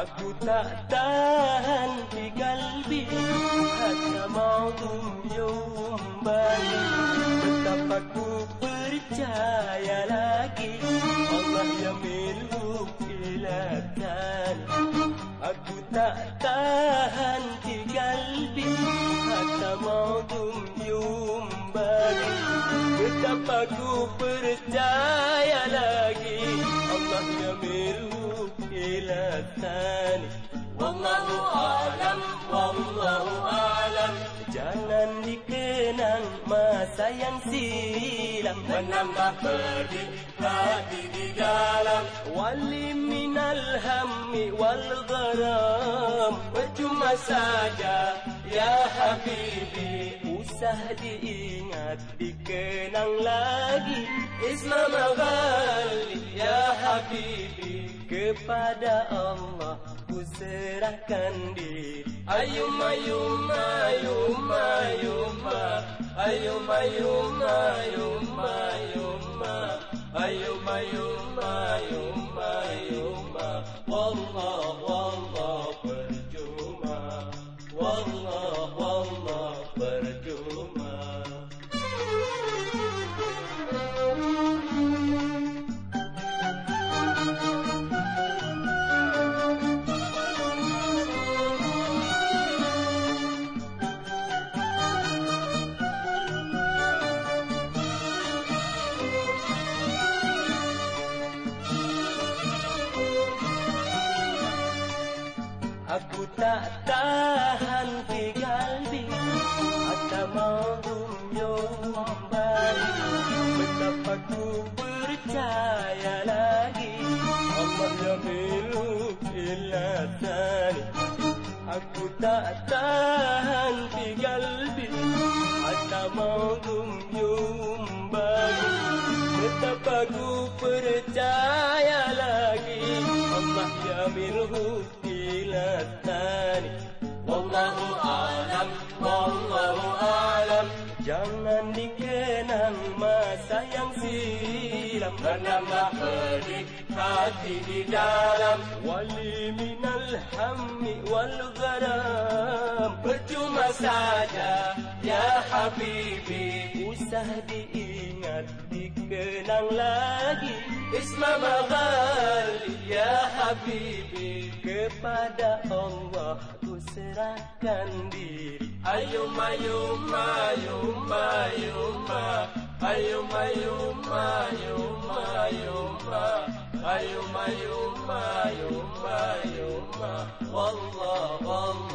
Aku tak tahan di kalbi Hatta maudum yumbani Betapa ku percaya lagi Allah yang miluk ilatan Aku tak tahan di kalbi Hatta maudum yumbani Betapa ku percaya Wallahu alam, wallahu alam Jangan dikenang masa yang silam. Menambah pedih hati di dalam. Wali minal hammi wal gharam. Percuma saja ya Habibi Usah diingat dikenang lagi. Isma maghali ya Habibi. Kepada Allah ku serahkan diri. Ayum ayum ayum ayum ayum. Ayum ayum ayum ayum ayum ayum ayum wallah wallah percuma. Wallah wallah percuma tak tahan tinggal di ada mau bunyo kembali Betapa ku percaya lagi Allah yang meluk ilatan Aku tak tahan di galbi Atau mau gumyum bagi Betapa ku percaya Yang miluk ilatani Wallahu alam, wallahu alam Jangan dikenang masa yang silam Menambah pedih hati di dalam Wali minal hammi wal gharam Percuma saja ya Habibi Usah diingat dikenang lagi Isma maghali ya Habibi kepada Allah ku serahkan diri. Ayum ayum ayum ayum ma. Ayum ayum ayum Ayum ma. Ayum ayum mayu mayu ma. Wallah wallah.